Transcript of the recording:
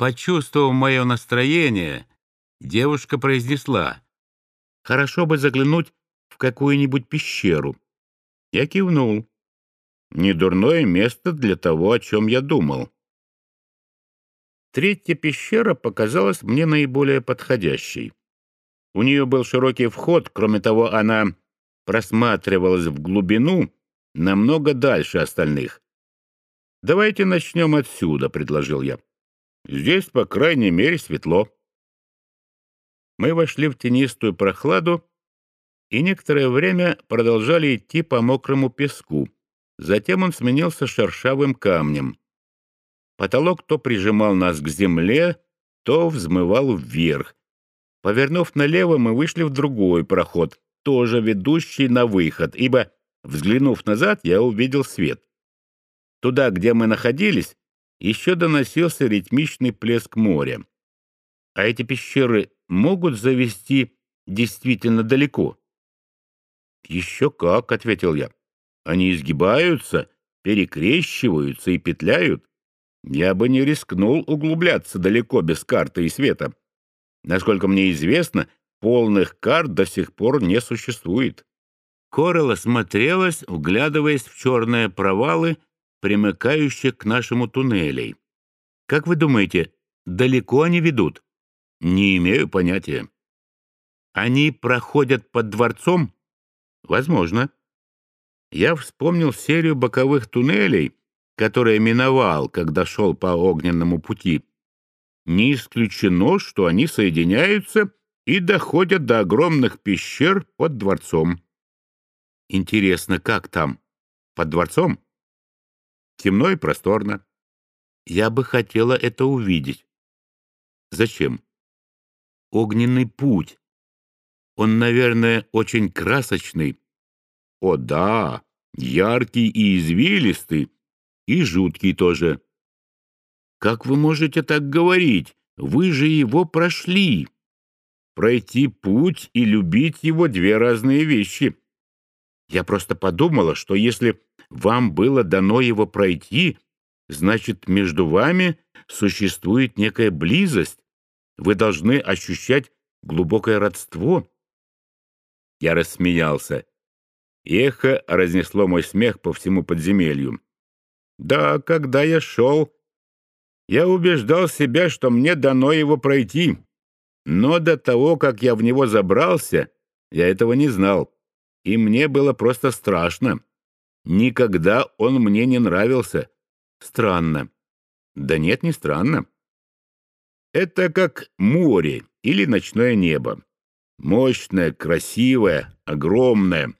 Почувствовав мое настроение, девушка произнесла, «Хорошо бы заглянуть в какую-нибудь пещеру». Я кивнул. Недурное место для того, о чем я думал. Третья пещера показалась мне наиболее подходящей. У нее был широкий вход, кроме того, она просматривалась в глубину намного дальше остальных. «Давайте начнем отсюда», — предложил я. «Здесь, по крайней мере, светло». Мы вошли в тенистую прохладу и некоторое время продолжали идти по мокрому песку. Затем он сменился шершавым камнем. Потолок то прижимал нас к земле, то взмывал вверх. Повернув налево, мы вышли в другой проход, тоже ведущий на выход, ибо, взглянув назад, я увидел свет. Туда, где мы находились, еще доносился ритмичный плеск моря. А эти пещеры могут завести действительно далеко? «Еще как», — ответил я. «Они изгибаются, перекрещиваются и петляют. Я бы не рискнул углубляться далеко без карты и света. Насколько мне известно, полных карт до сих пор не существует». Корелла смотрелась, вглядываясь в черные провалы, примыкающие к нашему туннелей. «Как вы думаете, далеко они ведут?» «Не имею понятия». «Они проходят под дворцом?» «Возможно». Я вспомнил серию боковых туннелей, которые миновал, когда шел по огненному пути. Не исключено, что они соединяются и доходят до огромных пещер под дворцом. Интересно, как там? Под дворцом? Темно и просторно. Я бы хотела это увидеть. Зачем? Огненный путь. Он, наверное, очень красочный. О да, яркий и извилистый, и жуткий тоже. Как вы можете так говорить? Вы же его прошли. Пройти путь и любить его — две разные вещи. Я просто подумала, что если вам было дано его пройти, значит, между вами существует некая близость. Вы должны ощущать глубокое родство. Я рассмеялся. Эхо разнесло мой смех по всему подземелью. Да, когда я шел, я убеждал себя, что мне дано его пройти. Но до того, как я в него забрался, я этого не знал. И мне было просто страшно. Никогда он мне не нравился. Странно. Да нет, не странно. Это как море или ночное небо. Мощное, красивое, огромное.